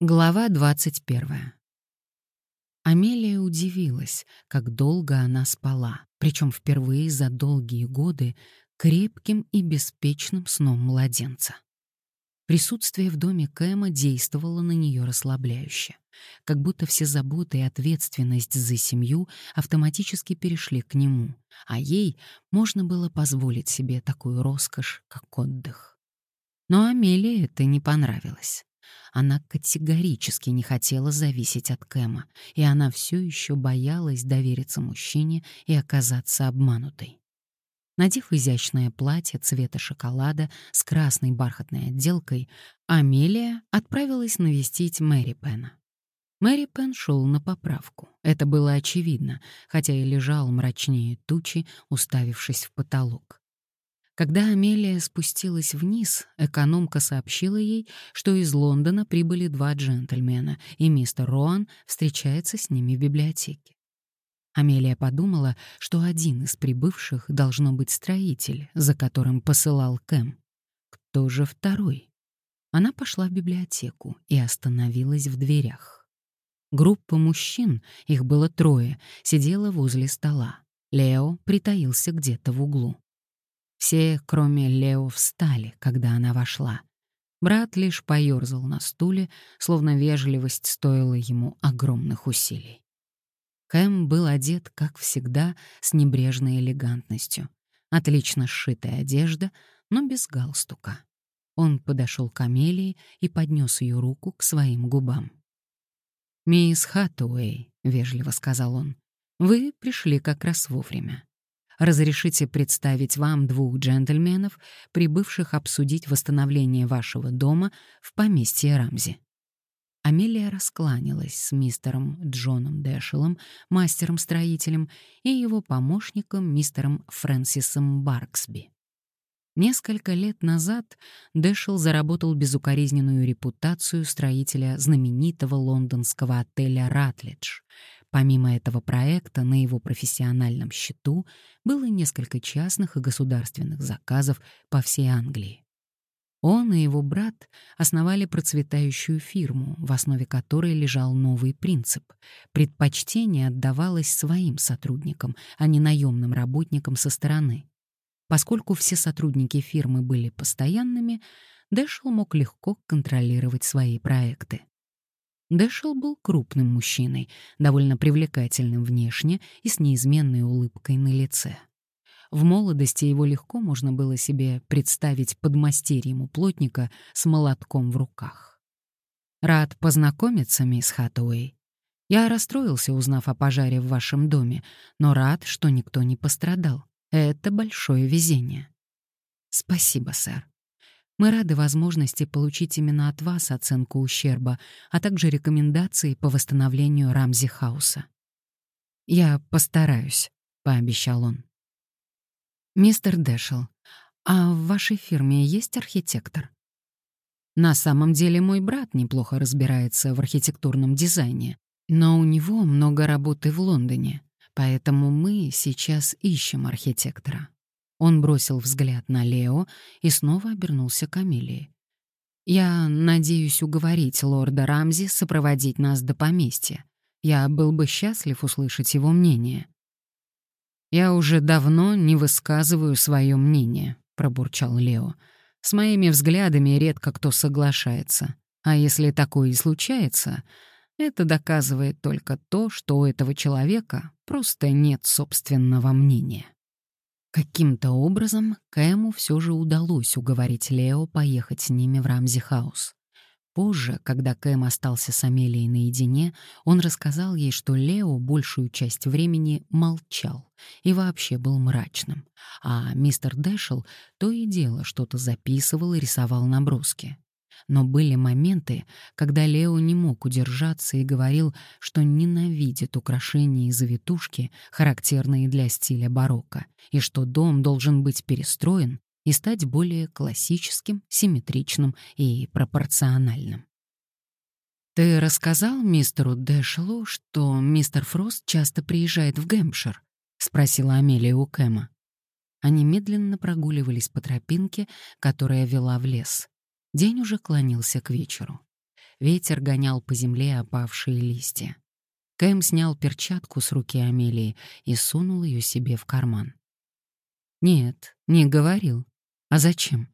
Глава 21. Амелия удивилась, как долго она спала, причем впервые за долгие годы крепким и беспечным сном младенца. Присутствие в доме Кэма действовало на нее расслабляюще, как будто все заботы и ответственность за семью автоматически перешли к нему, а ей можно было позволить себе такую роскошь, как отдых. Но Амелии это не понравилось. Она категорически не хотела зависеть от Кэма, и она все еще боялась довериться мужчине и оказаться обманутой. Надев изящное платье цвета шоколада с красной бархатной отделкой, Амелия отправилась навестить Мэри Пена. Мэри Пен шел на поправку. Это было очевидно, хотя и лежал мрачнее тучи, уставившись в потолок. Когда Амелия спустилась вниз, экономка сообщила ей, что из Лондона прибыли два джентльмена, и мистер Роан встречается с ними в библиотеке. Амелия подумала, что один из прибывших должно быть строитель, за которым посылал Кэм. Кто же второй? Она пошла в библиотеку и остановилась в дверях. Группа мужчин, их было трое, сидела возле стола. Лео притаился где-то в углу. Все, кроме Лео, встали, когда она вошла. Брат лишь поёрзал на стуле, словно вежливость стоила ему огромных усилий. Кэм был одет, как всегда, с небрежной элегантностью. Отлично сшитая одежда, но без галстука. Он подошел к Амелии и поднес ее руку к своим губам. «Мисс Хаттуэй», — вежливо сказал он, — «вы пришли как раз вовремя. Разрешите представить вам двух джентльменов, прибывших обсудить восстановление вашего дома в поместье Рамзи». Амелия раскланялась с мистером Джоном Дэшелом, мастером-строителем, и его помощником мистером Фрэнсисом Барксби. Несколько лет назад Дэшел заработал безукоризненную репутацию строителя знаменитого лондонского отеля «Ратлидж», Помимо этого проекта на его профессиональном счету было несколько частных и государственных заказов по всей Англии. Он и его брат основали процветающую фирму, в основе которой лежал новый принцип. Предпочтение отдавалось своим сотрудникам, а не наемным работникам со стороны. Поскольку все сотрудники фирмы были постоянными, Дэшел мог легко контролировать свои проекты. Дэшел был крупным мужчиной, довольно привлекательным внешне и с неизменной улыбкой на лице. В молодости его легко можно было себе представить подмастерьем у плотника с молотком в руках. «Рад познакомиться, мисс Хаттуэй. Я расстроился, узнав о пожаре в вашем доме, но рад, что никто не пострадал. Это большое везение». «Спасибо, сэр. Мы рады возможности получить именно от вас оценку ущерба, а также рекомендации по восстановлению Рамзи Хауса. «Я постараюсь», — пообещал он. «Мистер Дэшел, а в вашей фирме есть архитектор?» «На самом деле мой брат неплохо разбирается в архитектурном дизайне, но у него много работы в Лондоне, поэтому мы сейчас ищем архитектора». Он бросил взгляд на Лео и снова обернулся к Амелии. «Я надеюсь уговорить лорда Рамзи сопроводить нас до поместья. Я был бы счастлив услышать его мнение». «Я уже давно не высказываю свое мнение», — пробурчал Лео. «С моими взглядами редко кто соглашается. А если такое и случается, это доказывает только то, что у этого человека просто нет собственного мнения». Каким-то образом Кэму все же удалось уговорить Лео поехать с ними в Рамзи-хаус. Позже, когда Кэм остался с Амелией наедине, он рассказал ей, что Лео большую часть времени молчал и вообще был мрачным, а мистер Дэшел то и дело что-то записывал и рисовал наброски. Но были моменты, когда Лео не мог удержаться и говорил, что ненавидит украшения и завитушки, характерные для стиля барокко, и что дом должен быть перестроен и стать более классическим, симметричным и пропорциональным. «Ты рассказал мистеру Дэшелу, что мистер Фрост часто приезжает в Гэмпшир?» — спросила Амелия у Кэма. Они медленно прогуливались по тропинке, которая вела в лес. День уже клонился к вечеру. Ветер гонял по земле опавшие листья. Кэм снял перчатку с руки Амелии и сунул ее себе в карман. «Нет, не говорил. А зачем?»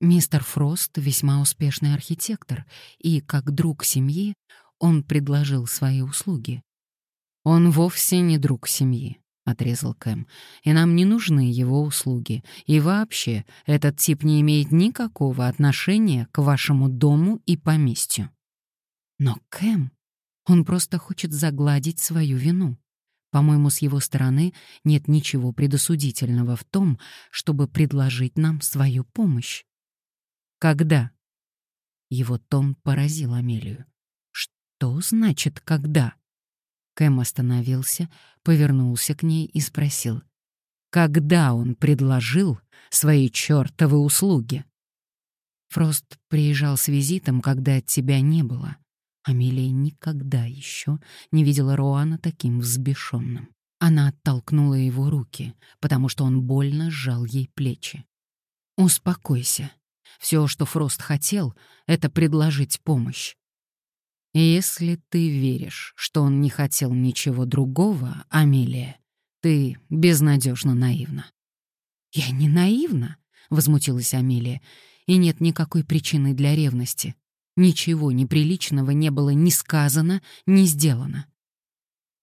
Мистер Фрост весьма успешный архитектор, и, как друг семьи, он предложил свои услуги. «Он вовсе не друг семьи», — отрезал Кэм, «и нам не нужны его услуги. И вообще, этот тип не имеет никакого отношения к вашему дому и поместью». «Но Кэм, он просто хочет загладить свою вину. По-моему, с его стороны нет ничего предосудительного в том, чтобы предложить нам свою помощь. Когда? Его тон поразил Амелию. Что значит «когда»? Кэм остановился, повернулся к ней и спросил. Когда он предложил свои чертовы услуги? Фрост приезжал с визитом, когда тебя не было. Амелия никогда еще не видела Роана таким взбешенным. Она оттолкнула его руки, потому что он больно сжал ей плечи. «Успокойся. Все, что Фрост хотел, — это предложить помощь. Если ты веришь, что он не хотел ничего другого, Амелия, ты безнадежно наивна». «Я не наивна», — возмутилась Амелия, — «и нет никакой причины для ревности. Ничего неприличного не было ни сказано, ни сделано.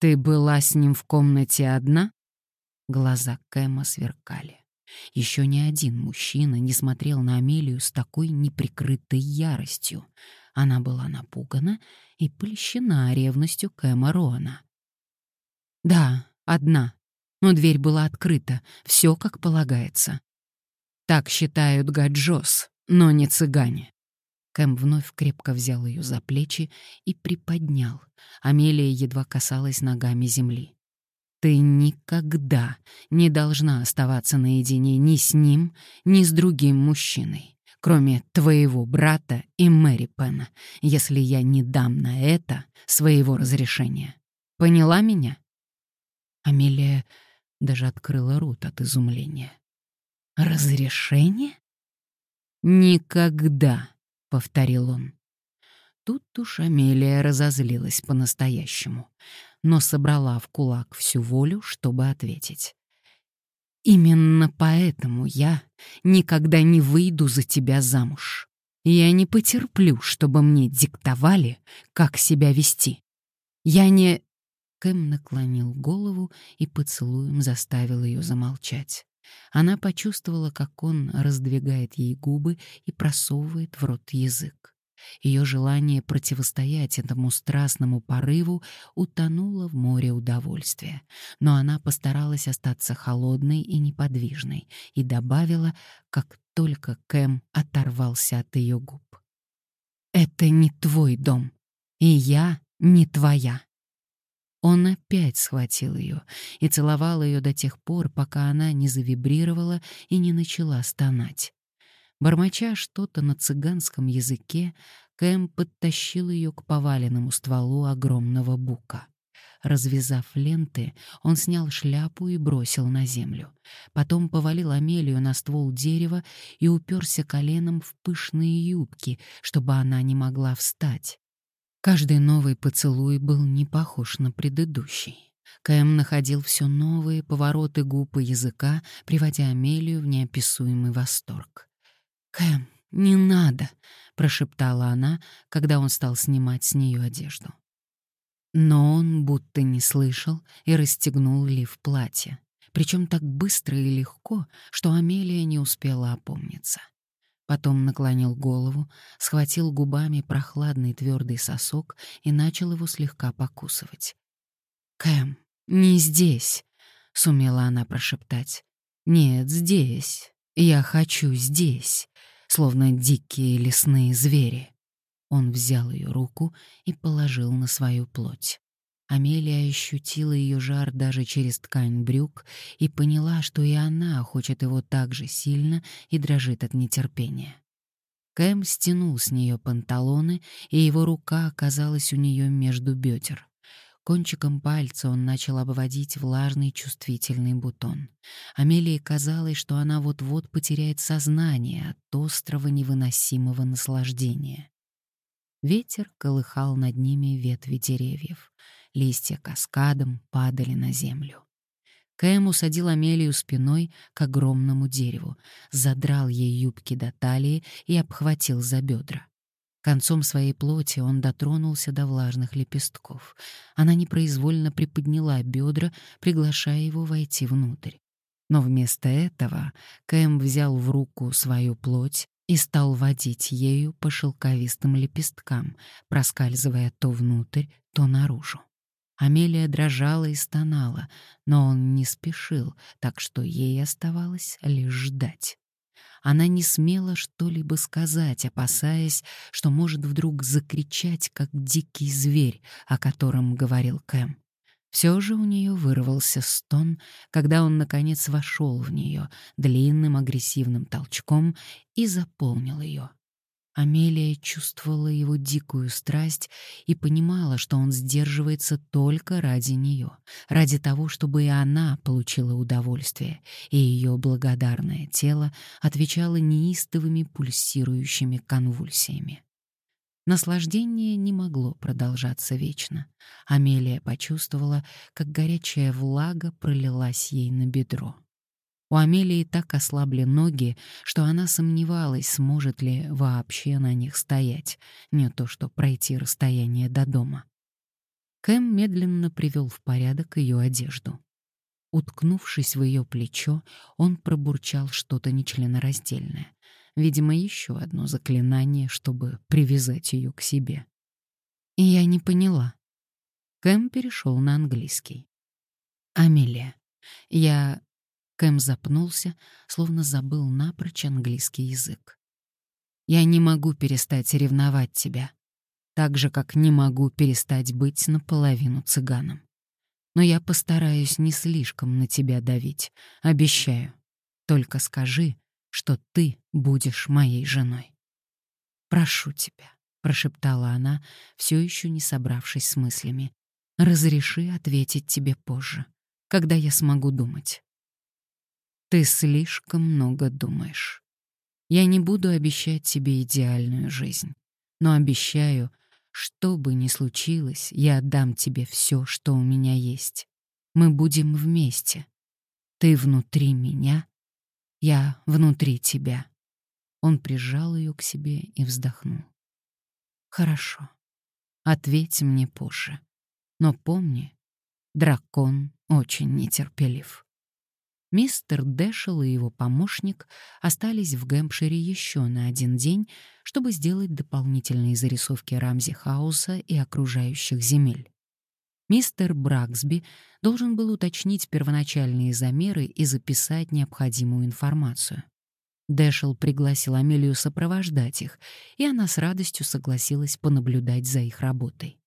«Ты была с ним в комнате одна?» Глаза Кэма сверкали. Еще ни один мужчина не смотрел на Амелию с такой неприкрытой яростью. Она была напугана и польщена ревностью Кэма Роана. «Да, одна. Но дверь была открыта, все как полагается. Так считают гаджос, но не цыгане. Кэм вновь крепко взял ее за плечи и приподнял. Амелия едва касалась ногами земли. «Ты никогда не должна оставаться наедине ни с ним, ни с другим мужчиной, кроме твоего брата и Мэри Пена, если я не дам на это своего разрешения. Поняла меня?» Амелия даже открыла рот от изумления. «Разрешение?» «Никогда!» — повторил он. Тут уж Амелия разозлилась по-настоящему, но собрала в кулак всю волю, чтобы ответить. «Именно поэтому я никогда не выйду за тебя замуж. Я не потерплю, чтобы мне диктовали, как себя вести. Я не...» Кэм наклонил голову и поцелуем заставил ее замолчать. Она почувствовала, как он раздвигает ей губы и просовывает в рот язык. Ее желание противостоять этому страстному порыву утонуло в море удовольствия, но она постаралась остаться холодной и неподвижной и добавила, как только Кэм оторвался от ее губ. «Это не твой дом, и я не твоя. Он опять схватил ее и целовал ее до тех пор, пока она не завибрировала и не начала стонать. Бормоча что-то на цыганском языке, Кэм подтащил ее к поваленному стволу огромного бука. Развязав ленты, он снял шляпу и бросил на землю. Потом повалил Амелию на ствол дерева и уперся коленом в пышные юбки, чтобы она не могла встать. Каждый новый поцелуй был не похож на предыдущий. Кэм находил все новые повороты губ и языка, приводя Амелию в неописуемый восторг. «Кэм, не надо!» — прошептала она, когда он стал снимать с нее одежду. Но он будто не слышал и расстегнул лиф платья, причем так быстро и легко, что Амелия не успела опомниться. Потом наклонил голову, схватил губами прохладный твердый сосок и начал его слегка покусывать. «Кэм, не здесь!» — сумела она прошептать. «Нет, здесь. Я хочу здесь!» Словно дикие лесные звери. Он взял ее руку и положил на свою плоть. Амелия ощутила ее жар даже через ткань брюк и поняла, что и она хочет его так же сильно и дрожит от нетерпения. Кэм стянул с нее панталоны, и его рука оказалась у нее между бедер. Кончиком пальца он начал обводить влажный чувствительный бутон. Амелии казалось, что она вот-вот потеряет сознание от острого невыносимого наслаждения. Ветер колыхал над ними ветви деревьев. Листья каскадом падали на землю. Кэм усадил Амелию спиной к огромному дереву, задрал ей юбки до талии и обхватил за бедра. Концом своей плоти он дотронулся до влажных лепестков. Она непроизвольно приподняла бедра, приглашая его войти внутрь. Но вместо этого Кэм взял в руку свою плоть и стал водить ею по шелковистым лепесткам, проскальзывая то внутрь, то наружу. Амелия дрожала и стонала, но он не спешил, так что ей оставалось лишь ждать. Она не смела что-либо сказать, опасаясь, что может вдруг закричать, как дикий зверь, о котором говорил Кэм. Все же у нее вырвался стон, когда он, наконец, вошел в нее длинным агрессивным толчком и заполнил ее. Амелия чувствовала его дикую страсть и понимала, что он сдерживается только ради нее, ради того, чтобы и она получила удовольствие, и ее благодарное тело отвечало неистовыми пульсирующими конвульсиями. Наслаждение не могло продолжаться вечно. Амелия почувствовала, как горячая влага пролилась ей на бедро. У Амелии так ослабли ноги, что она сомневалась, сможет ли вообще на них стоять, не то что пройти расстояние до дома. Кэм медленно привел в порядок ее одежду. Уткнувшись в ее плечо, он пробурчал что-то нечленораздельное. Видимо, еще одно заклинание, чтобы привязать ее к себе. И я не поняла. Кэм перешел на английский. «Амелия, я...» Кэм запнулся, словно забыл напрочь английский язык. «Я не могу перестать ревновать тебя, так же, как не могу перестать быть наполовину цыганом. Но я постараюсь не слишком на тебя давить, обещаю. Только скажи, что ты будешь моей женой. Прошу тебя, прошептала она, все еще не собравшись с мыслями. Разреши ответить тебе позже, когда я смогу думать. Ты слишком много думаешь. Я не буду обещать тебе идеальную жизнь, но обещаю, что бы ни случилось, я отдам тебе все, что у меня есть. Мы будем вместе. Ты внутри меня, я внутри тебя. Он прижал ее к себе и вздохнул. Хорошо. Ответь мне позже. Но помни, дракон очень нетерпелив. Мистер Дэшел и его помощник остались в Гэмпшире еще на один день, чтобы сделать дополнительные зарисовки Рамзи Хауса и окружающих земель. Мистер Браксби должен был уточнить первоначальные замеры и записать необходимую информацию. Дэшел пригласил Амелию сопровождать их, и она с радостью согласилась понаблюдать за их работой.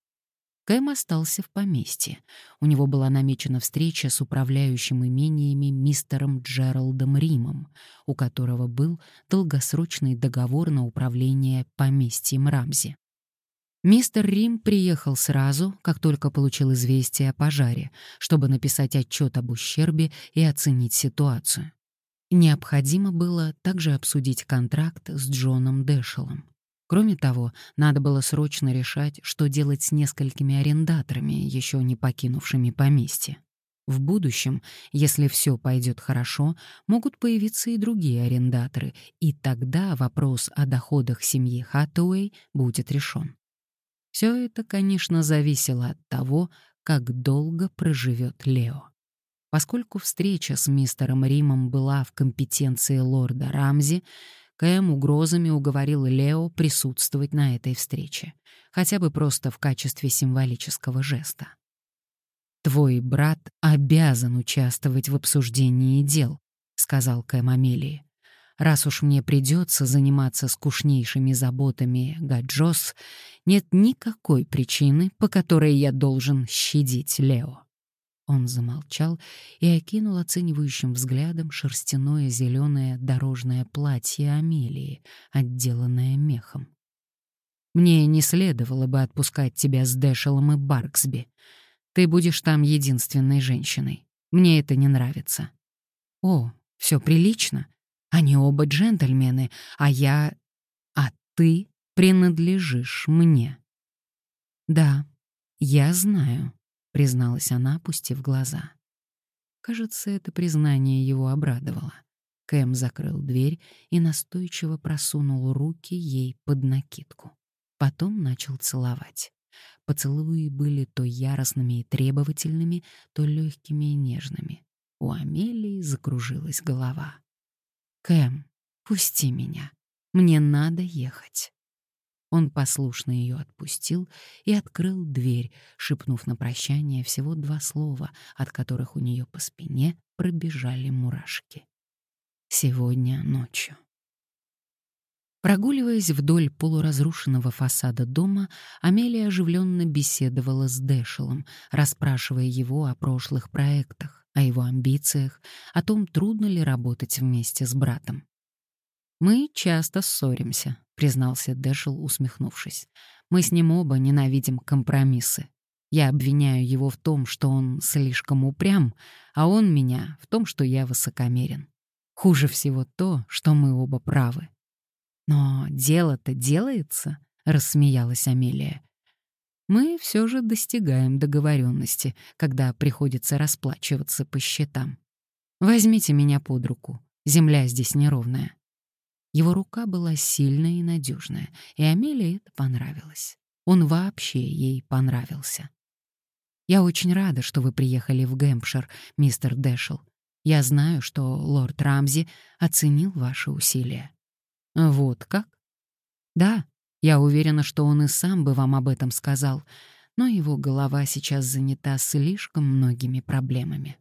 Кэм остался в поместье. У него была намечена встреча с управляющим имениями мистером Джералдом Римом, у которого был долгосрочный договор на управление поместьем Рамзи. Мистер Рим приехал сразу, как только получил известие о пожаре, чтобы написать отчет об ущербе и оценить ситуацию. Необходимо было также обсудить контракт с Джоном Дэшелом. Кроме того, надо было срочно решать, что делать с несколькими арендаторами, еще не покинувшими поместье. В будущем, если все пойдет хорошо, могут появиться и другие арендаторы, и тогда вопрос о доходах семьи Хаттуэй будет решен. Все это, конечно, зависело от того, как долго проживет Лео. Поскольку встреча с мистером Римом была в компетенции лорда Рамзи, Кэм угрозами уговорил Лео присутствовать на этой встрече, хотя бы просто в качестве символического жеста. «Твой брат обязан участвовать в обсуждении дел», — сказал Кэм Амелии. Раз уж мне придется заниматься скучнейшими заботами Гаджос, нет никакой причины, по которой я должен щадить Лео. Он замолчал и окинул оценивающим взглядом шерстяное зеленое дорожное платье Амелии, отделанное мехом. «Мне не следовало бы отпускать тебя с Дэшелом и Барксби. Ты будешь там единственной женщиной. Мне это не нравится». «О, все прилично», они оба джентльмены, а я... А ты принадлежишь мне». «Да, я знаю», — призналась она, опустив глаза. Кажется, это признание его обрадовало. Кэм закрыл дверь и настойчиво просунул руки ей под накидку. Потом начал целовать. Поцелуи были то яростными и требовательными, то легкими и нежными. У Амелии закружилась голова. «Кэм, пусти меня. Мне надо ехать». Он послушно ее отпустил и открыл дверь, шепнув на прощание всего два слова, от которых у нее по спине пробежали мурашки. «Сегодня ночью». Прогуливаясь вдоль полуразрушенного фасада дома, Амелия оживленно беседовала с Дэшелом, расспрашивая его о прошлых проектах, о его амбициях, о том, трудно ли работать вместе с братом. «Мы часто ссоримся», — признался Дэшел, усмехнувшись. «Мы с ним оба ненавидим компромиссы. Я обвиняю его в том, что он слишком упрям, а он меня в том, что я высокомерен. Хуже всего то, что мы оба правы. «Но дело-то делается», — рассмеялась Амелия. «Мы все же достигаем договоренности, когда приходится расплачиваться по счетам. Возьмите меня под руку, земля здесь неровная». Его рука была сильная и надежная, и Амелии это понравилось. Он вообще ей понравился. «Я очень рада, что вы приехали в Гэмпшир, мистер Дэшел. Я знаю, что лорд Рамзи оценил ваши усилия. Вот как? Да, я уверена, что он и сам бы вам об этом сказал, но его голова сейчас занята слишком многими проблемами.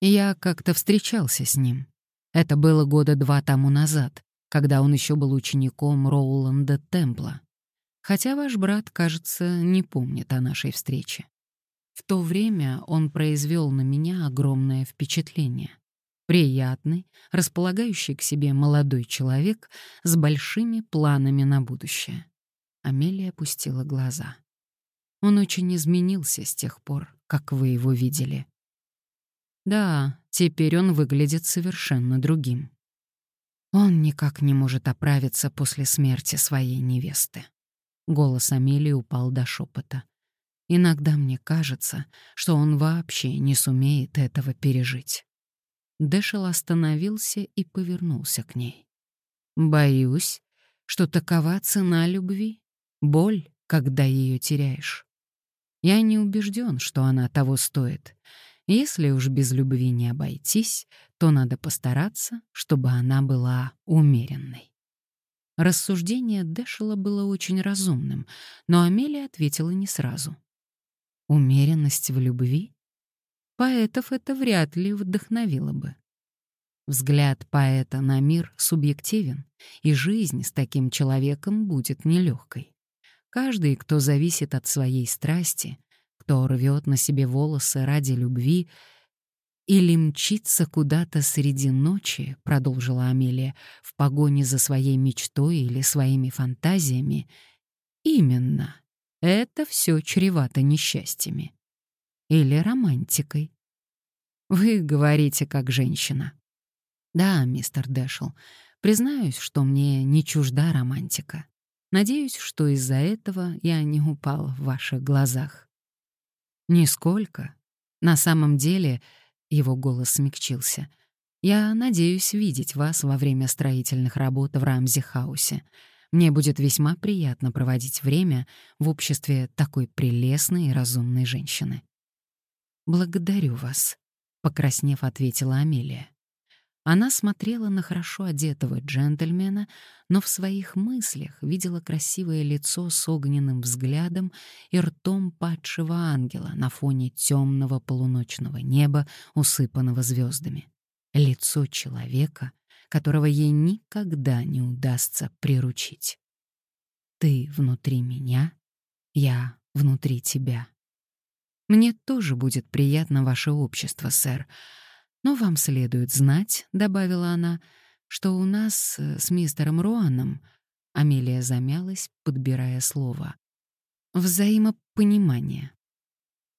Я как-то встречался с ним. Это было года два тому назад, когда он еще был учеником Роуланда Темпла. Хотя ваш брат, кажется, не помнит о нашей встрече. В то время он произвел на меня огромное впечатление. Приятный, располагающий к себе молодой человек с большими планами на будущее. Амелия опустила глаза. Он очень изменился с тех пор, как вы его видели. Да, теперь он выглядит совершенно другим. Он никак не может оправиться после смерти своей невесты. Голос Амелии упал до шепота. Иногда мне кажется, что он вообще не сумеет этого пережить. Дэшел остановился и повернулся к ней. «Боюсь, что такова цена любви. Боль, когда ее теряешь. Я не убежден, что она того стоит. Если уж без любви не обойтись, то надо постараться, чтобы она была умеренной». Рассуждение Дэшела было очень разумным, но Амелия ответила не сразу. «Умеренность в любви?» Поэтов это вряд ли вдохновило бы. Взгляд поэта на мир субъективен, и жизнь с таким человеком будет нелегкой. Каждый, кто зависит от своей страсти, кто рвет на себе волосы ради любви или мчится куда-то среди ночи, продолжила Амелия, в погоне за своей мечтой или своими фантазиями, именно это все чревато несчастьями или романтикой. Вы говорите как женщина. Да, мистер Дэшел, признаюсь, что мне не чужда романтика. Надеюсь, что из-за этого я не упал в ваших глазах. Нисколько. На самом деле, его голос смягчился. Я надеюсь видеть вас во время строительных работ в Рамзи-хаусе. Мне будет весьма приятно проводить время в обществе такой прелестной и разумной женщины. «Благодарю вас», — покраснев, ответила Амелия. Она смотрела на хорошо одетого джентльмена, но в своих мыслях видела красивое лицо с огненным взглядом и ртом падшего ангела на фоне темного полуночного неба, усыпанного звездами. Лицо человека, которого ей никогда не удастся приручить. «Ты внутри меня, я внутри тебя», мне тоже будет приятно ваше общество, сэр. Но вам следует знать, — добавила она, — что у нас э, с мистером Руаном Амелия замялась, подбирая слово. Взаимопонимание.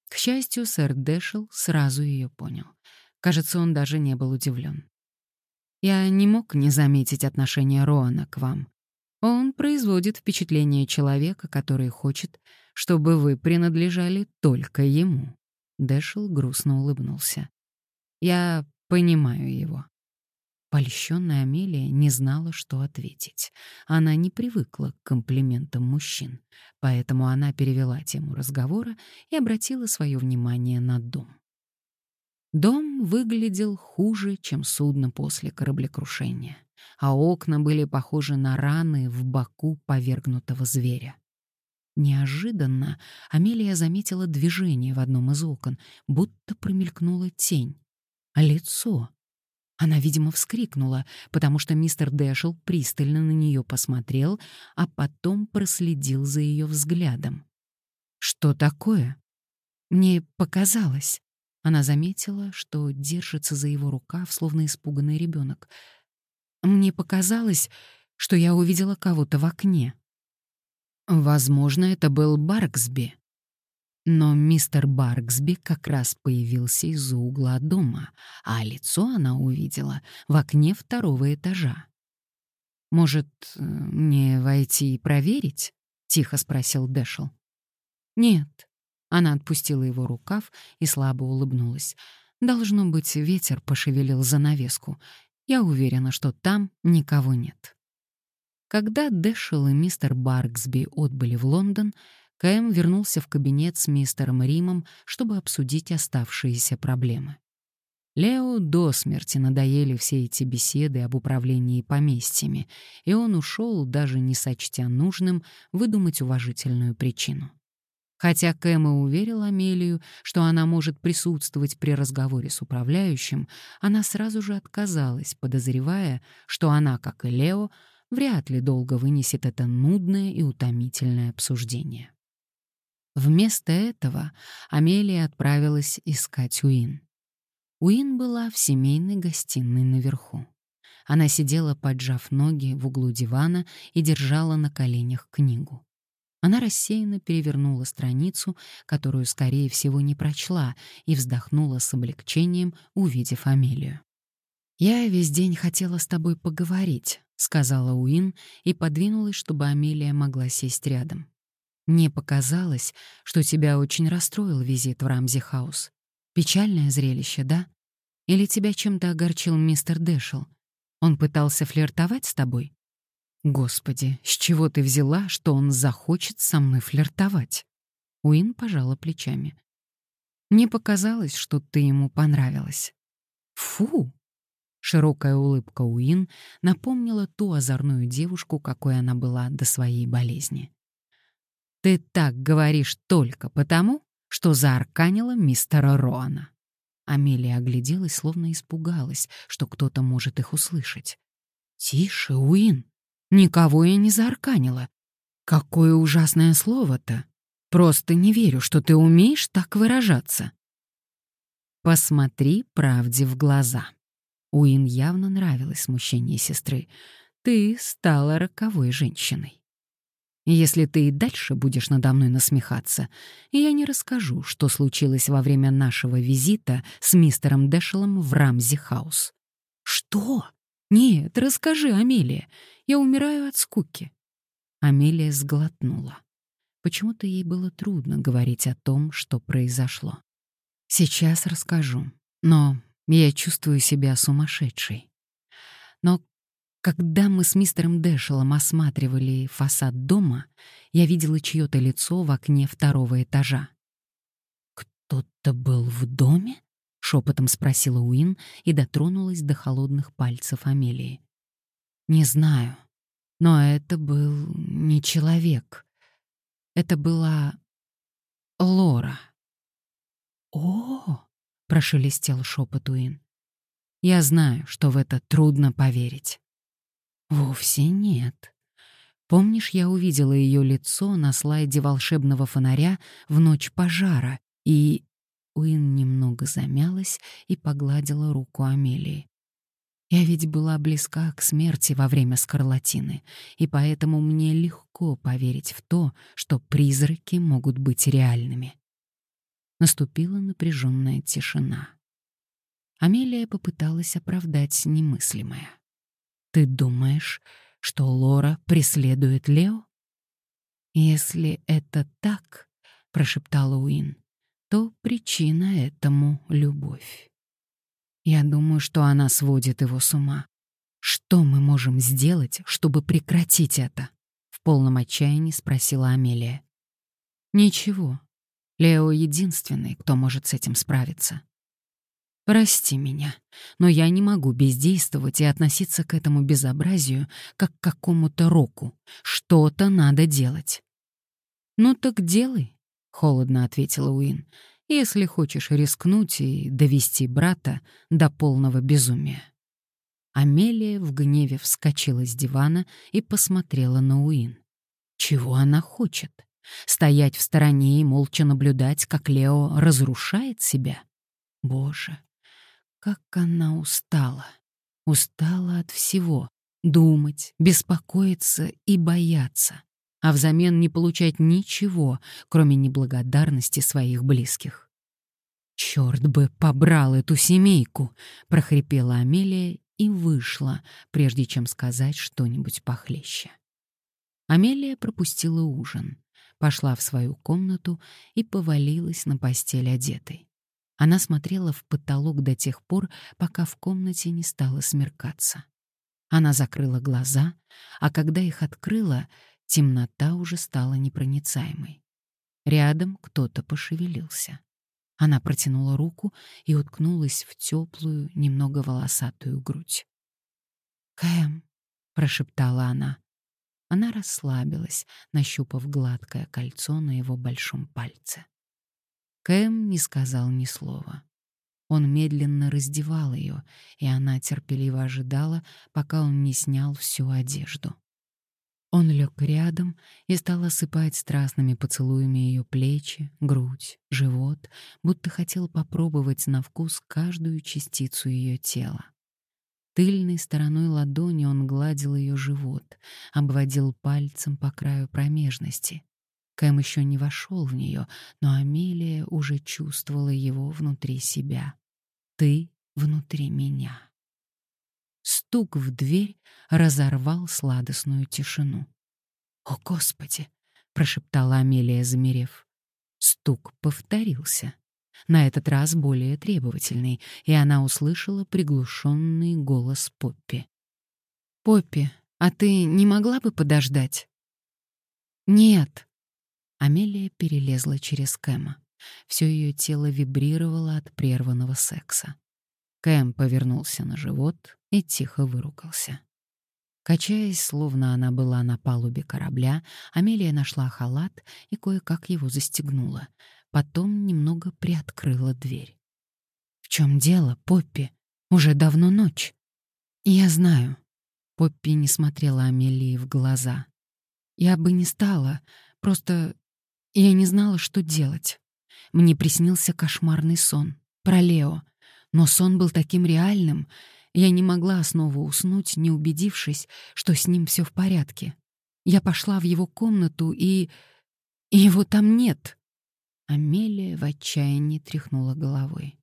К счастью, сэр Дэшел сразу ее понял. Кажется, он даже не был удивлен. Я не мог не заметить отношения Роана к вам. Он производит впечатление человека, который хочет, чтобы вы принадлежали только ему. Дэшел грустно улыбнулся. Я понимаю его. Польщенная Амелия не знала, что ответить. Она не привыкла к комплиментам мужчин, поэтому она перевела тему разговора и обратила свое внимание на дом. Дом выглядел хуже, чем судно после кораблекрушения, а окна были похожи на раны в боку повергнутого зверя. Неожиданно Амелия заметила движение в одном из окон, будто промелькнула тень. А лицо она, видимо, вскрикнула, потому что мистер Дэшел пристально на нее посмотрел, а потом проследил за ее взглядом. «Что такое?» «Мне показалось». Она заметила, что держится за его рукав, словно испуганный ребенок. «Мне показалось, что я увидела кого-то в окне». «Возможно, это был Барксби», но мистер Барксби как раз появился из-за угла дома, а лицо она увидела в окне второго этажа. «Может, мне войти и проверить?» — тихо спросил Дэшел. «Нет». Она отпустила его рукав и слабо улыбнулась. Должно быть, ветер пошевелил занавеску. Я уверена, что там никого нет. Когда Дэшел и мистер Барксби отбыли в Лондон, Кэм вернулся в кабинет с мистером Римом, чтобы обсудить оставшиеся проблемы. Лео до смерти надоели все эти беседы об управлении поместьями, и он ушел, даже не сочтя нужным, выдумать уважительную причину. Хотя Кэм и уверил Амелию, что она может присутствовать при разговоре с управляющим, она сразу же отказалась, подозревая, что она, как и Лео, вряд ли долго вынесет это нудное и утомительное обсуждение. Вместо этого Амелия отправилась искать Уин. Уин была в семейной гостиной наверху. Она сидела, поджав ноги в углу дивана и держала на коленях книгу. Она рассеянно перевернула страницу, которую, скорее всего, не прочла, и вздохнула с облегчением, увидев Амелию. «Я весь день хотела с тобой поговорить», — сказала Уин и подвинулась, чтобы Амелия могла сесть рядом. Мне показалось, что тебя очень расстроил визит в Рамзи-хаус. Печальное зрелище, да? Или тебя чем-то огорчил мистер Дэшел? Он пытался флиртовать с тобой? Господи, с чего ты взяла, что он захочет со мной флиртовать? Уин пожала плечами. Мне показалось, что ты ему понравилась. Фу! Широкая улыбка Уин напомнила ту озорную девушку, какой она была до своей болезни. Ты так говоришь только потому, что заарканила мистера Роана. Амелия огляделась, словно испугалась, что кто-то может их услышать. «Тише, Уин! Никого я не заарканила. Какое ужасное слово-то! Просто не верю, что ты умеешь так выражаться». «Посмотри правде в глаза». Уин явно нравилось смущение сестры. «Ты стала роковой женщиной». Если ты и дальше будешь надо мной насмехаться, я не расскажу, что случилось во время нашего визита с мистером Дэшелом в Рамзи-хаус. Что? Нет, расскажи, Амелия. Я умираю от скуки. Амелия сглотнула. Почему-то ей было трудно говорить о том, что произошло. Сейчас расскажу, но я чувствую себя сумасшедшей. Но когда мы с мистером Дэшелом осматривали фасад дома, я видела чье-то лицо в окне второго этажа. «Кто-то был в доме?» — шепотом спросила Уин и дотронулась до холодных пальцев Амелии. «Не знаю, но это был не человек. Это была Лора». «О!» — прошелестел шепот Уин. «Я знаю, что в это трудно поверить». Вовсе нет. Помнишь, я увидела ее лицо на слайде волшебного фонаря в ночь пожара, и... Уин немного замялась и погладила руку Амелии. Я ведь была близка к смерти во время скарлатины, и поэтому мне легко поверить в то, что призраки могут быть реальными. Наступила напряженная тишина. Амелия попыталась оправдать немыслимое. Ты думаешь, что Лора преследует Лео? «Если это так», — прошептала Уин, — «то причина этому — любовь. Я думаю, что она сводит его с ума. Что мы можем сделать, чтобы прекратить это?» — в полном отчаянии спросила Амелия. «Ничего. Лео единственный, кто может с этим справиться. Прости меня, но я не могу бездействовать и относиться к этому безобразию как к какому-то року. Что-то надо делать. Ну так делай, холодно ответила Уин. Если хочешь рискнуть и довести брата до полного безумия. Амелия в гневе вскочила с дивана и посмотрела на Уин. Чего она хочет? Стоять в стороне и молча наблюдать, как Лео разрушает себя? Боже, как она устала. Устала от всего. Думать, беспокоиться и бояться. А взамен не получать ничего, кроме неблагодарности своих близких. «Чёрт бы побрал эту семейку!» — прохрипела Амелия и вышла, прежде чем сказать что-нибудь похлеще. Амелия пропустила ужин, пошла в свою комнату и повалилась на постель одетой. Она смотрела в потолок до тех пор, пока в комнате не стало смеркаться. Она закрыла глаза, а когда их открыла, темнота уже стала непроницаемой. Рядом кто-то пошевелился. Она протянула руку и уткнулась в теплую, немного волосатую грудь. «Кэм», — прошептала она. Она расслабилась, нащупав гладкое кольцо на его большом пальце. Кэм не сказал ни слова. Он медленно раздевал ее, и она терпеливо ожидала, пока он не снял всю одежду. Он лег рядом и стал осыпать страстными поцелуями ее плечи, грудь, живот, будто хотел попробовать на вкус каждую частицу ее тела. Тыльной стороной ладони он гладил ее живот, обводил пальцем по краю промежности. Кэм еще не вошел в нее, но Амелия уже чувствовала его внутри себя. «Ты внутри меня». Стук в дверь разорвал сладостную тишину. «О, Господи!» — прошептала Амелия, замерев. Стук повторился. На этот раз более требовательный, и она услышала приглушенный голос Поппи. «Поппи, а ты не могла бы подождать?» «Нет», Амелия перелезла через Кэма. Все ее тело вибрировало от прерванного секса. Кэм повернулся на живот и тихо выругался. Качаясь, словно она была на палубе корабля, Амелия нашла халат и кое-как его застегнула. Потом немного приоткрыла дверь. «В чем дело, Поппи? Уже давно ночь». «Я знаю». Поппи не смотрела Амелии в глаза. «Я бы не стала, просто я не знала, что делать. Мне приснился кошмарный сон про Лео, но сон был таким реальным, я не могла снова уснуть, не убедившись, что с ним все в порядке. Я пошла в его комнату и... его там нет. Амелия в отчаянии тряхнула головой.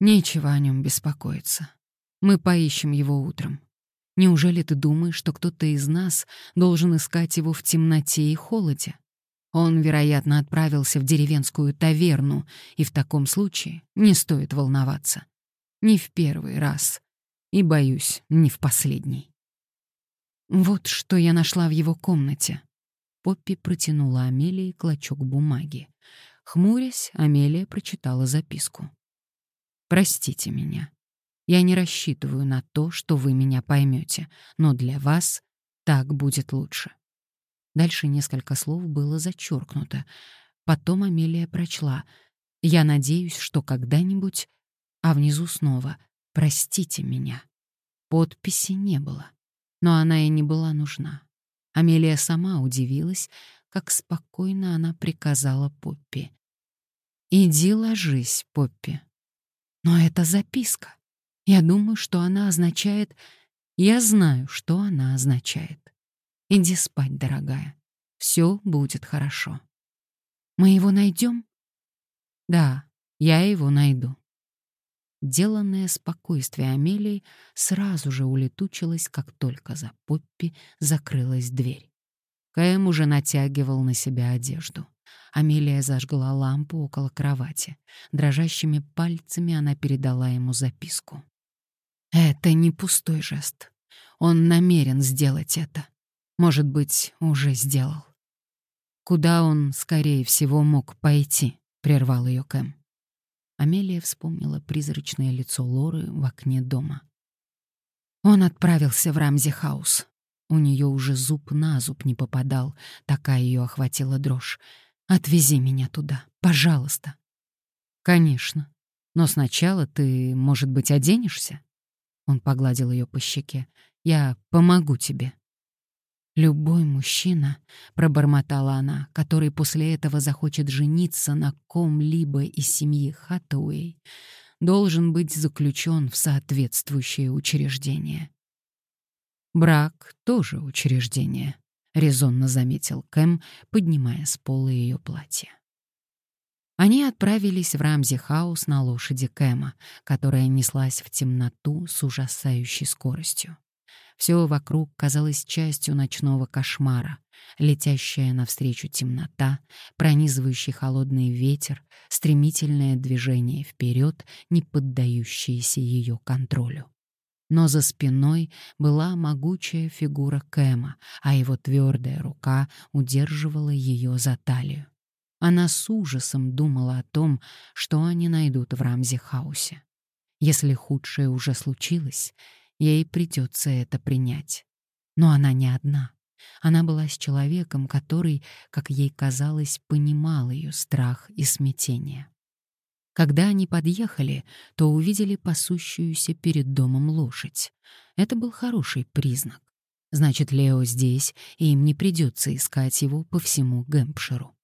Нечего о нем беспокоиться. Мы поищем его утром. Неужели ты думаешь, что кто-то из нас должен искать его в темноте и холоде? Он, вероятно, отправился в деревенскую таверну, и в таком случае не стоит волноваться. Не в первый раз. И, боюсь, не в последний. Вот что я нашла в его комнате. Поппи протянула Амелии клочок бумаги. Хмурясь, Амелия прочитала записку. «Простите меня. Я не рассчитываю на то, что вы меня поймете, но для вас так будет лучше. Дальше несколько слов было зачеркнуто. Потом Амелия прочла. «Я надеюсь, что когда-нибудь...» А внизу снова «Простите меня». Подписи не было. Но она и не была нужна. Амелия сама удивилась, как спокойно она приказала Поппи. «Иди ложись, Поппи». Но это записка. Я думаю, что она означает... Я знаю, что она означает. Иди спать, дорогая. Все будет хорошо. Мы его найдем? Да, я его найду. Деланное спокойствие Амелии сразу же улетучилось, как только за Поппи закрылась дверь. Кэм уже натягивал на себя одежду. Амелия зажгла лампу около кровати. Дрожащими пальцами она передала ему записку. «Это не пустой жест. Он намерен сделать это. Может быть, уже сделал». «Куда он, скорее всего, мог пойти?» — прервал ее Кэм. Амелия вспомнила призрачное лицо Лоры в окне дома. Он отправился в Рамзи-хаус. У нее уже зуб на зуб не попадал, такая ее охватила дрожь. «Отвези меня туда, пожалуйста». «Конечно. Но сначала ты, может быть, оденешься?» Он погладил ее по щеке. «Я помогу тебе». «Любой мужчина», — пробормотала она, «который после этого захочет жениться на ком-либо из семьи Хаттауэй, должен быть заключен в соответствующее учреждение». «Брак — тоже учреждение», — резонно заметил Кэм, поднимая с пола ее платье. Они отправились в Рамзи-хаус на лошади Кэма, которая неслась в темноту с ужасающей скоростью. Все вокруг казалось частью ночного кошмара. Летящая навстречу темнота, пронизывающий холодный ветер, стремительное движение вперед, не поддающееся ее контролю. Но за спиной была могучая фигура Кэма, а его твердая рука удерживала ее за талию. Она с ужасом думала о том, что они найдут в Рамзи-хаусе. Если худшее уже случилось, ей придется это принять. Но она не одна. Она была с человеком, который, как ей казалось, понимал ее страх и смятение. Когда они подъехали, то увидели пасущуюся перед домом лошадь. Это был хороший признак. Значит, Лео здесь, и им не придется искать его по всему Гэмпширу.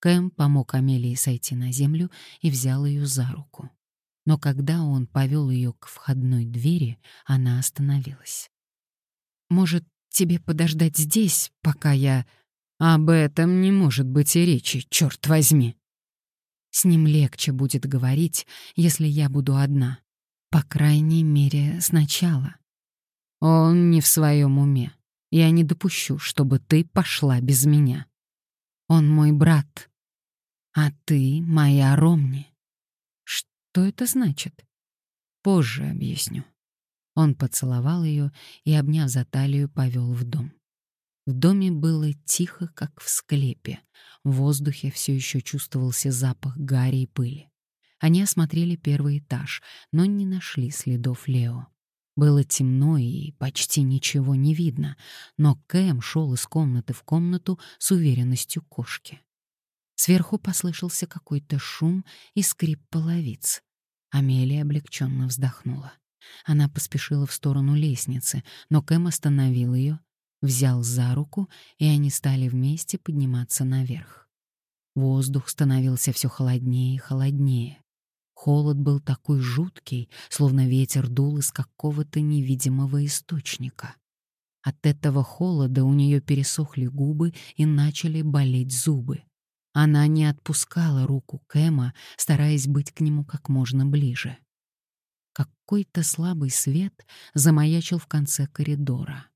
Кэм помог Амелии сойти на землю и взял ее за руку но когда он повел ее к входной двери, она остановилась. «Может, тебе подождать здесь, пока я...» «Об этом не может быть и речи, черт возьми!» «С ним легче будет говорить, если я буду одна. По крайней мере, сначала». «Он не в своем уме. Я не допущу, чтобы ты пошла без меня. Он мой брат, а ты моя Ромни. Что это значит? Позже объясню. Он поцеловал ее и, обняв за талию, повел в дом. В доме было тихо, как в склепе. В воздухе все еще чувствовался запах гари и пыли. Они осмотрели первый этаж, но не нашли следов Лео. Было темно и почти ничего не видно, но Кэм шел из комнаты в комнату с уверенностью кошки. Сверху послышался какой-то шум и скрип половиц. Амелия облегченно вздохнула. Она поспешила в сторону лестницы, но Кэм остановил ее, взял за руку, и они стали вместе подниматься наверх. Воздух становился все холоднее и холоднее. Холод был такой жуткий, словно ветер дул из какого-то невидимого источника. От этого холода у нее пересохли губы и начали болеть зубы. Она не отпускала руку Кэма, стараясь быть к нему как можно ближе. Какой-то слабый свет замаячил в конце коридора.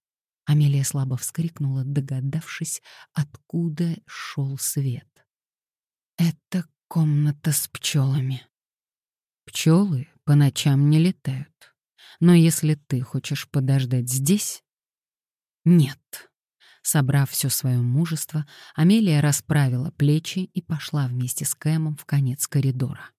Амелия слабо вскрикнула, догадавшись, откуда шел свет. «Это комната с пчелами. Пчелы по ночам не летают. Но если ты хочешь подождать здесь...» «Нет», Собрав все свое мужество, Амелия расправила плечи и пошла вместе с Кэмом в конец коридора.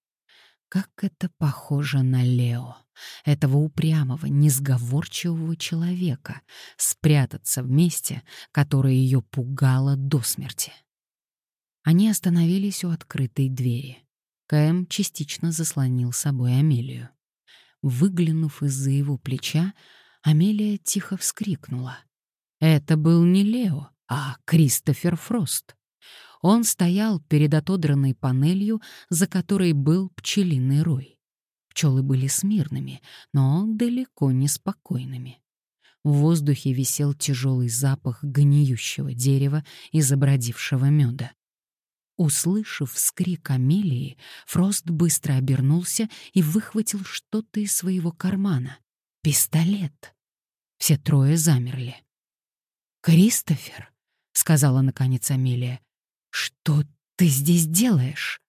Как это похоже на Лео, этого упрямого, несговорчивого человека, спрятаться в месте, которое ее пугало до смерти. Они остановились у открытой двери. Кэм частично заслонил собой Амелию. Выглянув из-за его плеча, Амелия тихо вскрикнула — это был не Лео, а Кристофер Фрост. Он стоял перед отодранной панелью, за которой был пчелиный рой. Пчелы были смирными, но далеко не спокойными. В воздухе висел тяжелый запах гниющего дерева и забродившего меда. Услышав вскрик Амелии, Фрост быстро обернулся и выхватил что-то из своего кармана. Пистолет. Все трое замерли. «Кристофер», — сказала наконец Амелия, — «что ты здесь делаешь?»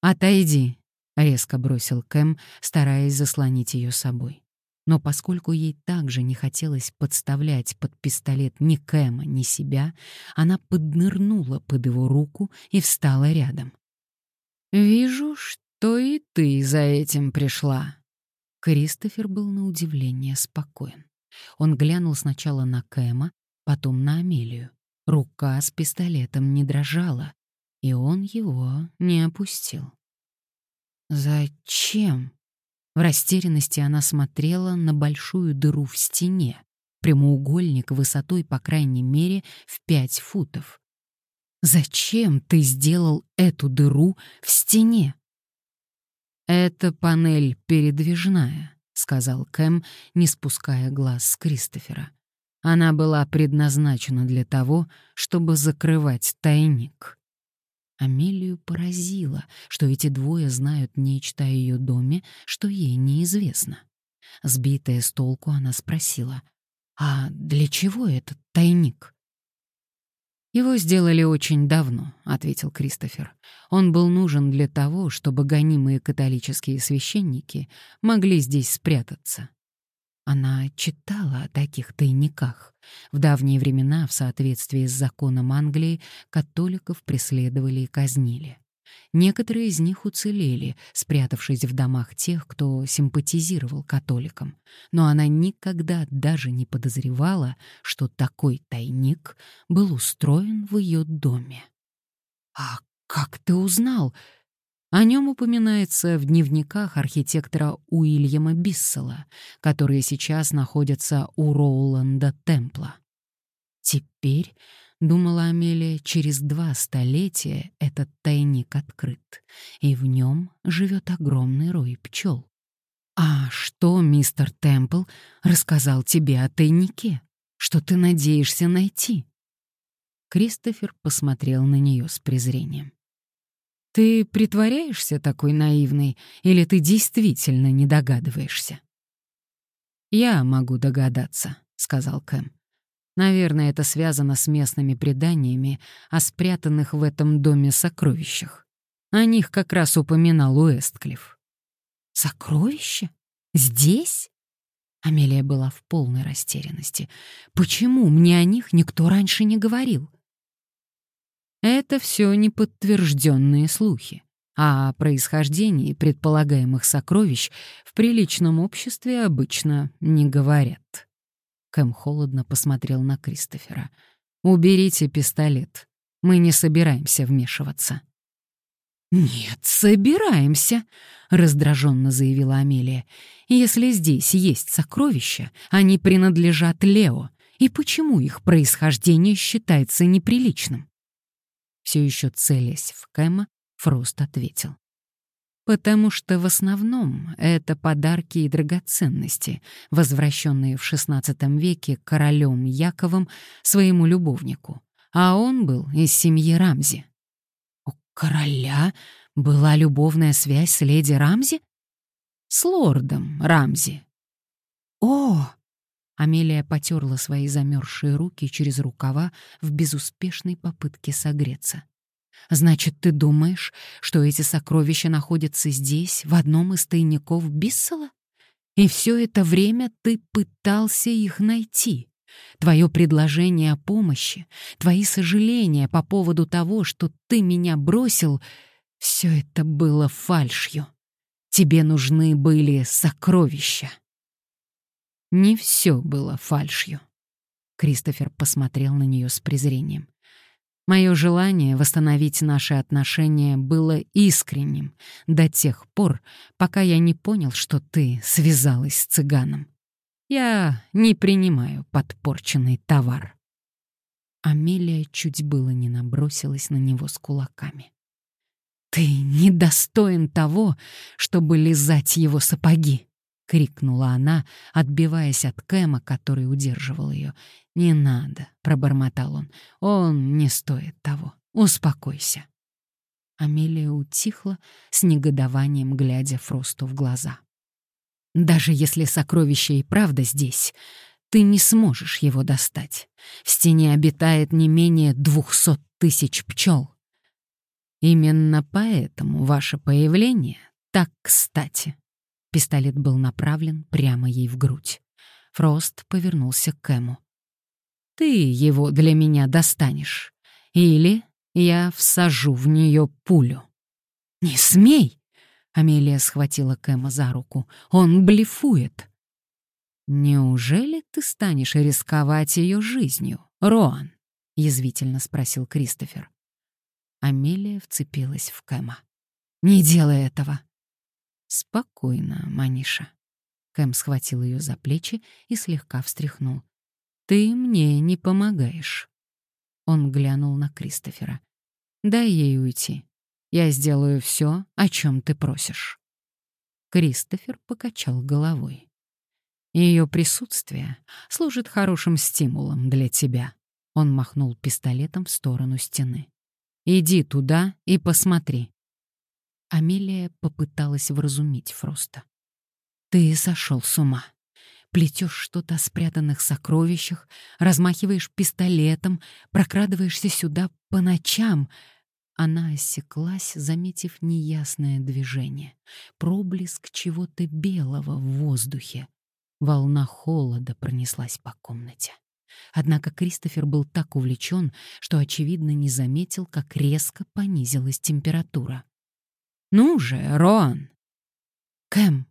«Отойди», — резко бросил Кэм, стараясь заслонить ее собой. Но поскольку ей также не хотелось подставлять под пистолет ни Кэма, ни себя, она поднырнула под его руку и встала рядом. «Вижу, что и ты за этим пришла». Кристофер был на удивление спокоен. Он глянул сначала на Кэма, потом на Амелию. Рука с пистолетом не дрожала, и он его не опустил. «Зачем?» В растерянности она смотрела на большую дыру в стене, прямоугольник высотой, по крайней мере, в пять футов. «Зачем ты сделал эту дыру в стене?» «Это панель передвижная», — сказал Кэм, не спуская глаз с Кристофера. «Она была предназначена для того, чтобы закрывать тайник». Амелию поразило, что эти двое знают нечто о ее доме, что ей неизвестно. Сбитая с толку, она спросила, «А для чего этот тайник?» «Его сделали очень давно», — ответил Кристофер. «Он был нужен для того, чтобы гонимые католические священники могли здесь спрятаться. Она читала о таких тайниках. В давние времена, в соответствии с законом Англии, католиков преследовали и казнили. Некоторые из них уцелели, спрятавшись в домах тех, кто симпатизировал католикам. Но она никогда даже не подозревала, что такой тайник был устроен в ее доме. «А как ты узнал?» О нем упоминается в дневниках архитектора Уильяма Биссела, которые сейчас находятся у Роуланда Темпла. Теперь, думала Амелия, через два столетия этот тайник открыт, и в нем живет огромный рой пчел. А что мистер Темпл рассказал тебе о тайнике? Что ты надеешься найти? Кристофер посмотрел на нее с презрением. Ты притворяешься такой наивной, или ты действительно не догадываешься? Я могу догадаться, сказал Кэм. Наверное, это связано с местными преданиями о спрятанных в этом доме сокровищах. О них как раз упоминал Уэстклифф. Сокровища? Здесь? Амелия была в полной растерянности. Почему мне о них никто раньше не говорил? Это все неподтвержденные слухи. А о происхождении предполагаемых сокровищ в приличном обществе обычно не говорят. Кэм холодно посмотрел на Кристофера. «Уберите пистолет. Мы не собираемся вмешиваться». «Нет, собираемся», — раздраженно заявила Амелия. «Если здесь есть сокровища, они принадлежат Лео. И почему их происхождение считается неприличным?» все еще целясь в Кэма, Фрост ответил. «Потому что в основном это подарки и драгоценности, возвращенные в XVI веке королем Яковом своему любовнику, а он был из семьи Рамзи». «У короля была любовная связь с леди Рамзи?» «С лордом Рамзи». «О!» Амелия потерла свои замерзшие руки через рукава в безуспешной попытке согреться. «Значит, ты думаешь, что эти сокровища находятся здесь, в одном из тайников Биссела? И все это время ты пытался их найти?» Твое предложение о помощи, твои сожаления по поводу того, что ты меня бросил, все это было фальшью. Тебе нужны были сокровища. Не все было фальшью. Кристофер посмотрел на нее с презрением. Мое желание восстановить наши отношения было искренним до тех пор, пока я не понял, что ты связалась с цыганом. Я не принимаю подпорченный товар. Амелия чуть было не набросилась на него с кулаками. «Ты недостоин того, чтобы лизать его сапоги!» — крикнула она, отбиваясь от Кэма, который удерживал ее. «Не надо», — пробормотал он, — «он не стоит того. успокойся». Амелия утихла, с негодованием глядя Фросту в глаза. «Даже если сокровище и правда здесь, ты не сможешь его достать. В стене обитает не менее двухсот тысяч пчел. Именно поэтому ваше появление так кстати». Пистолет был направлен прямо ей в грудь. Фрост повернулся к Эму. «Ты его для меня достанешь. Или я всажу в нее пулю». «Не смей!» — Амелия схватила Кэма за руку. «Он блефует». «Неужели ты станешь рисковать ее жизнью, Роан?» — язвительно спросил Кристофер. Амелия вцепилась в Кэма. «Не делай этого!» «Спокойно, Маниша». Кэм схватил ее за плечи и слегка встряхнул. «Ты мне не помогаешь». Он глянул на Кристофера. «Дай ей уйти. Я сделаю все, о чем ты просишь». Кристофер покачал головой. Ее присутствие служит хорошим стимулом для тебя. Он махнул пистолетом в сторону стены. Иди туда и посмотри. Амелия попыталась вразумить Фроста. «Ты сошел с ума. Плетешь что-то о спрятанных сокровищах, размахиваешь пистолетом, прокрадываешься сюда по ночам». Она осеклась, заметив неясное движение, проблеск чего-то белого в воздухе. Волна холода пронеслась по комнате. Однако Кристофер был так увлечен, что, очевидно, не заметил, как резко понизилась температура. Ну же, Роан!» «Кэм,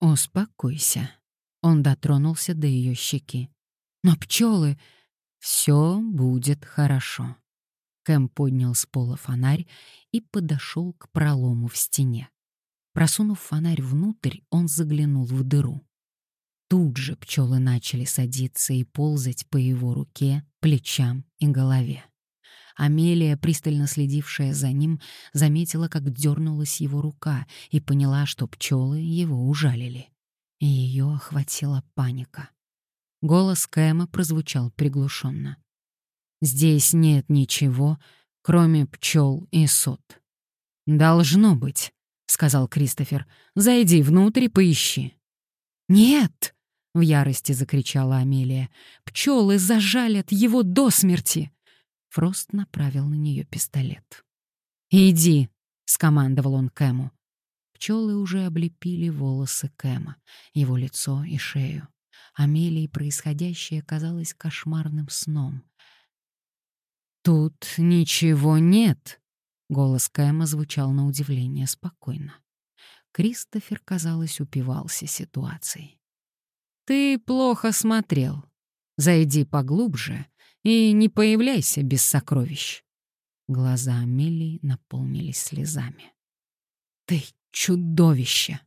успокойся». Он дотронулся до ее щеки. «Но пчелы...» «Все будет хорошо». Кэм поднял с пола фонарь и подошел к пролому в стене. Просунув фонарь внутрь, он заглянул в дыру. Тут же пчелы начали садиться и ползать по его руке, плечам и голове. Амелия, пристально следившая за ним, заметила, как дернулась его рука и поняла, что пчелы его ужалили. Ее охватила паника. Голос Кэма прозвучал приглушенно. «Здесь нет ничего, кроме пчел и сот». «Должно быть», — сказал Кристофер. «Зайди внутрь и поищи». «Нет!» — в ярости закричала Амелия. «Пчелы зажалят его до смерти!» Фрост направил на нее пистолет. «Иди!» — скомандовал он Кэму. Пчелы уже облепили волосы Кэма, его лицо и шею. Амелии происходящее казалось кошмарным сном. «Тут ничего нет!» — голос Кэма звучал на удивление спокойно. Кристофер, казалось, упивался ситуацией. «Ты плохо смотрел. Зайди поглубже и не появляйся без сокровищ». Глаза Амелии наполнились слезами. «Ты чудовище!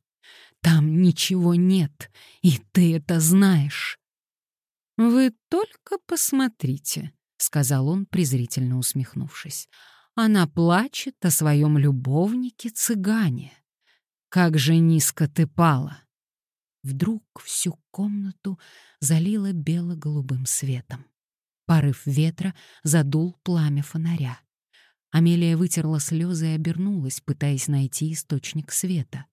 Там ничего нет, и ты это знаешь!» «Вы только посмотрите», — сказал он, презрительно усмехнувшись. «Она плачет о своем любовнике-цыгане. Как же низко ты пала!» Вдруг всю комнату залило бело-голубым светом. Порыв ветра задул пламя фонаря. Амелия вытерла слезы и обернулась, пытаясь найти источник света.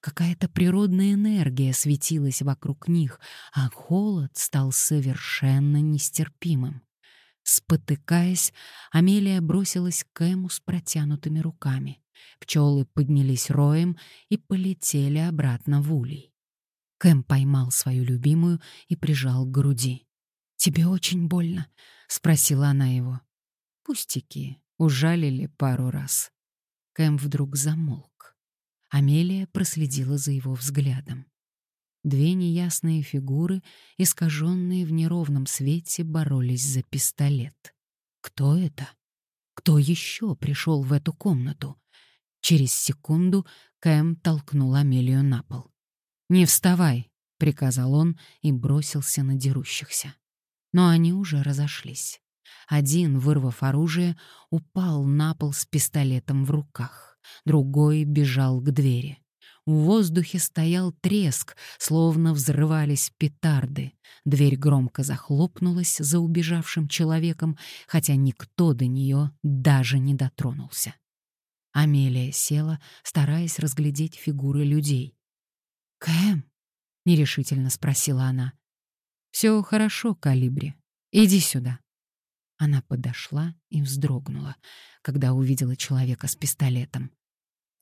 Какая-то природная энергия светилась вокруг них, а холод стал совершенно нестерпимым. Спотыкаясь, Амелия бросилась к Эму с протянутыми руками. Пчелы поднялись роем и полетели обратно в улей. Кэм поймал свою любимую и прижал к груди. «Тебе очень больно?» — спросила она его. Пустяки, ужалили пару раз. Кэм вдруг замолк. Амелия проследила за его взглядом. Две неясные фигуры, искаженные в неровном свете, боролись за пистолет. Кто это? Кто еще пришел в эту комнату? Через секунду Кэм толкнул Амелию на пол. «Не вставай», — приказал он и бросился на дерущихся но они уже разошлись. Один, вырвав оружие, упал на пол с пистолетом в руках, другой бежал к двери. В воздухе стоял треск, словно взрывались петарды. Дверь громко захлопнулась за убежавшим человеком, хотя никто до нее даже не дотронулся. Амелия села, стараясь разглядеть фигуры людей. «Кэм?» — нерешительно спросила она. «Все хорошо, Калибри. Иди сюда». Она подошла и вздрогнула, когда увидела человека с пистолетом.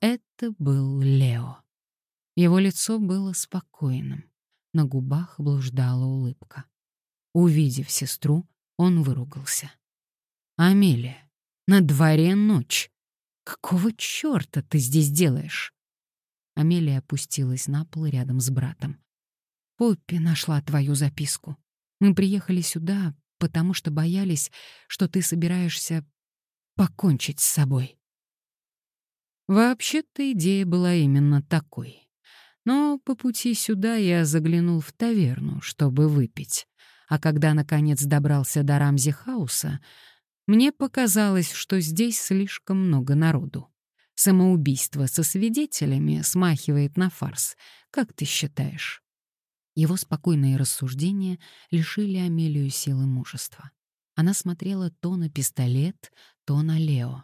Это был Лео. Его лицо было спокойным, на губах блуждала улыбка. Увидев сестру, он выругался. «Амелия, на дворе ночь. Какого чёрта ты здесь делаешь?» Амелия опустилась на пол рядом с братом. «Поппи нашла твою записку. Мы приехали сюда, потому что боялись, что ты собираешься покончить с собой». Вообще-то идея была именно такой. Но по пути сюда я заглянул в таверну, чтобы выпить. А когда, наконец, добрался до Рамзи-хауса, мне показалось, что здесь слишком много народу. Самоубийство со свидетелями смахивает на фарс. Как ты считаешь? Его спокойные рассуждения лишили Амелию силы мужества. Она смотрела то на пистолет, то на Лео.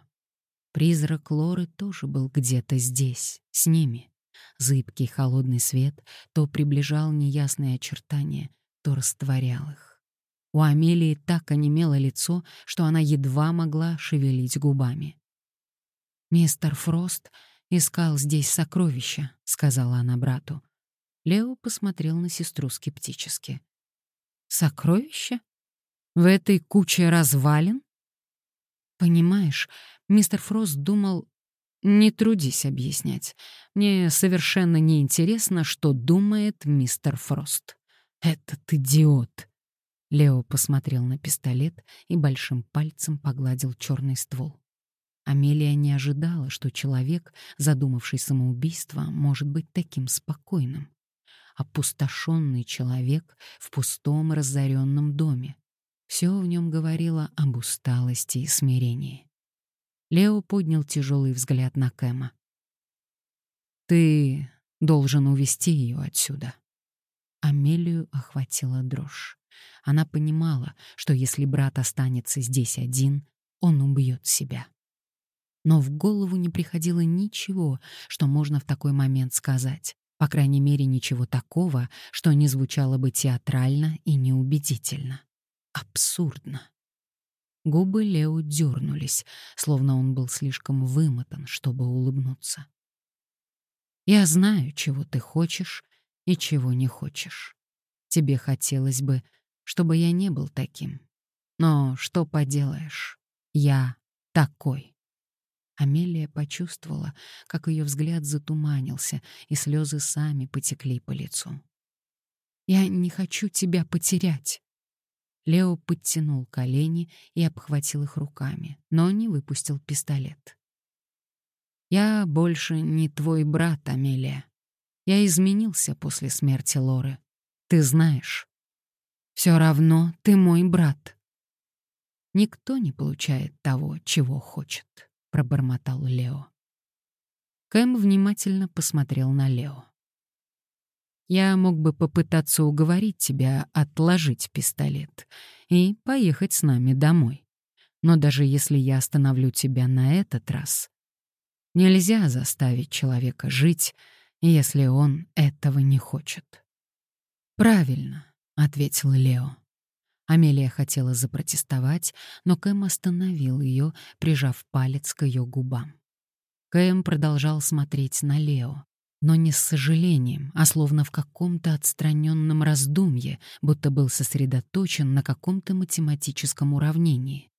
Призрак Лоры тоже был где-то здесь, с ними. Зыбкий холодный свет то приближал неясные очертания, то растворял их. У Амелии так онемело лицо, что она едва могла шевелить губами. «Мистер Фрост искал здесь сокровища», — сказала она брату. Лео посмотрел на сестру скептически. «Сокровища? В этой куче развалин?» «Понимаешь, мистер Фрост думал, не трудись объяснять. Мне совершенно не интересно, что думает мистер Фрост. Этот идиот. Лео посмотрел на пистолет и большим пальцем погладил черный ствол. Амелия не ожидала, что человек, задумавший самоубийство, может быть таким спокойным. Опустошенный человек в пустом разоренном доме. Все в нем говорило об усталости и смирении. Лео поднял тяжелый взгляд на Кэма. «Ты должен увести ее отсюда». Амелию охватила дрожь. Она понимала, что если брат останется здесь один, он убьет себя. Но в голову не приходило ничего, что можно в такой момент сказать. По крайней мере, ничего такого, что не звучало бы театрально и неубедительно. Абсурдно. Губы Лео дернулись, словно он был слишком вымотан, чтобы улыбнуться. «Я знаю, чего ты хочешь и чего не хочешь. Тебе хотелось бы, чтобы я не был таким. Но что поделаешь, я такой». Амелия почувствовала, как ее взгляд затуманился, и слезы сами потекли по лицу. «Я не хочу тебя потерять», Лео подтянул колени и обхватил их руками, но не выпустил пистолет. «Я больше не твой брат, Амелия. Я изменился после смерти Лоры. Ты знаешь. Все равно ты мой брат». «Никто не получает того, чего хочет», — пробормотал Лео. Кэм внимательно посмотрел на Лео. Я мог бы попытаться уговорить тебя отложить пистолет и поехать с нами домой. Но даже если я остановлю тебя на этот раз, нельзя заставить человека жить, если он этого не хочет. «Правильно», — ответил Лео. Амелия хотела запротестовать, но Кэм остановил ее, прижав палец к ее губам. Кэм продолжал смотреть на Лео, но не с сожалением, а словно в каком-то отстраненном раздумье, будто был сосредоточен на каком-то математическом уравнении.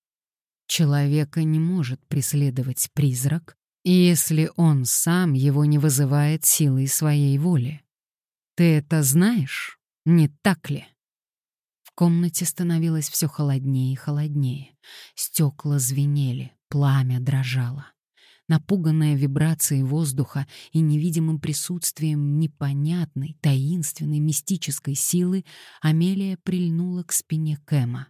Человека не может преследовать призрак, если он сам его не вызывает силой своей воли. Ты это знаешь, не так ли? Комнате становилось все холоднее и холоднее. Стекла звенели, пламя дрожало. Напуганная вибрацией воздуха и невидимым присутствием непонятной, таинственной, мистической силы, Амелия прильнула к спине Кэма.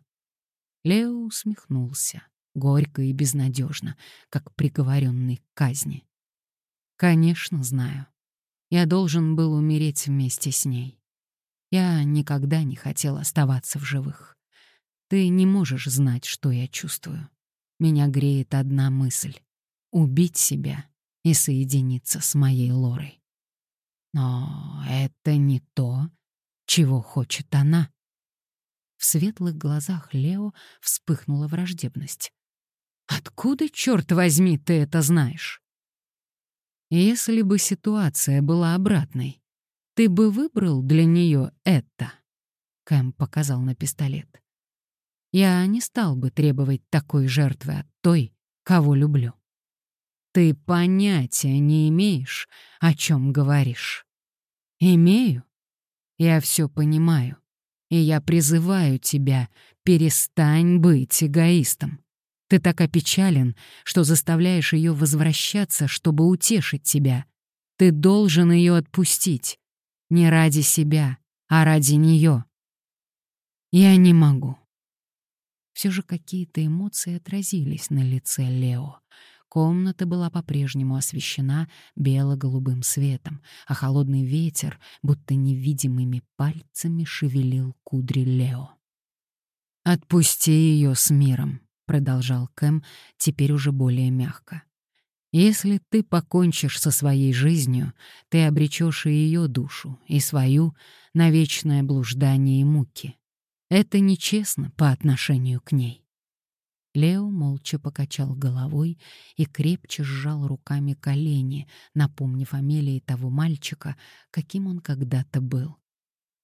Лео усмехнулся, горько и безнадежно, как приговоренный к казни. «Конечно, знаю. Я должен был умереть вместе с ней. Я никогда не хотел оставаться в живых. Ты не можешь знать, что я чувствую. Меня греет одна мысль — убить себя и соединиться с моей Лорой. Но это не то, чего хочет она. В светлых глазах Лео вспыхнула враждебность. «Откуда, черт возьми, ты это знаешь?» «Если бы ситуация была обратной, ты бы выбрал для нее это?» Кэм показал на пистолет. «Я не стал бы требовать такой жертвы от той, кого люблю». «Ты понятия не имеешь, о чем говоришь». «Имею. Я все понимаю. И я призываю тебя, перестань быть эгоистом. Ты так опечален, что заставляешь ее возвращаться, чтобы утешить тебя. Ты должен ее отпустить. Не ради себя, а ради нее. Я не могу. Все же какие-то эмоции отразились на лице Лео. Комната была по-прежнему освещена бело-голубым светом, а холодный ветер, будто невидимыми пальцами, шевелил кудри Лео. «Отпусти ее с миром», — продолжал Кэм, теперь уже более мягко. «Если ты покончишь со своей жизнью, ты обречешь и ее душу, и свою на вечное блуждание и муки. Это нечестно по отношению к ней». Лео молча покачал головой и крепче сжал руками колени, напомнив Амелии того мальчика, каким он когда-то был.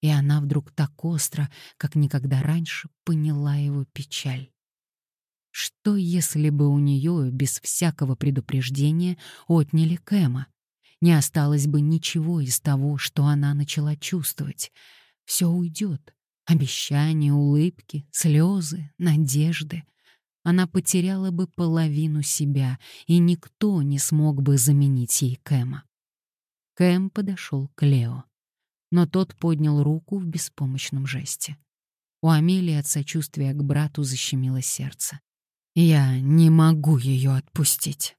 И она вдруг так остро, как никогда раньше, поняла его печаль. Что, если бы у нее без всякого предупреждения отняли Кэма? Не осталось бы ничего из того, что она начала чувствовать. Все уйдет. Обещания, улыбки, слезы, надежды — она потеряла бы половину себя, и никто не смог бы заменить ей Кэма. Кэм подошел к Лео, но тот поднял руку в беспомощном жесте. У Амелии от сочувствия к брату защемило сердце. «Я не могу ее отпустить».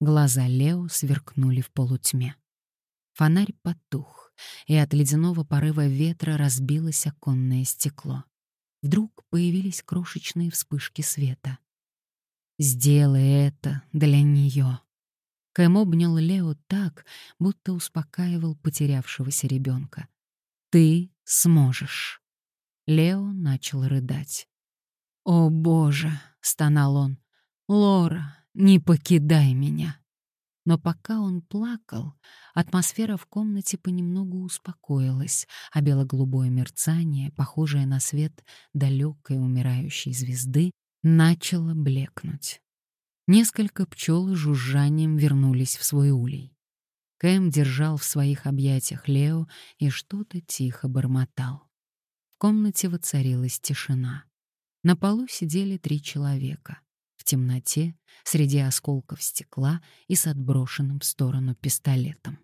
Глаза Лео сверкнули в полутьме. Фонарь потух, и от ледяного порыва ветра разбилось оконное стекло. Вдруг появились крошечные вспышки света. Сделай это для нее. Кэм обнял Лео так, будто успокаивал потерявшегося ребенка. Ты сможешь. Лео начал рыдать. «О, Боже!» — стонал он. «Лора, не покидай меня!» Но пока он плакал, атмосфера в комнате понемногу успокоилась, а бело-голубое мерцание, похожее на свет далекой умирающей звезды, начало блекнуть. Несколько пчел жужжанием вернулись в свой улей. Кэм держал в своих объятиях Лео и что-то тихо бормотал. В комнате воцарилась тишина. На полу сидели три человека. В темноте, среди осколков стекла и с отброшенным в сторону пистолетом.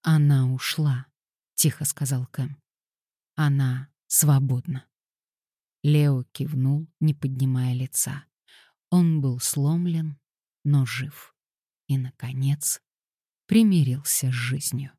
«Она ушла», — тихо сказал Кэм. «Она свободна». Лео кивнул, не поднимая лица. Он был сломлен, но жив. И, наконец, примирился с жизнью.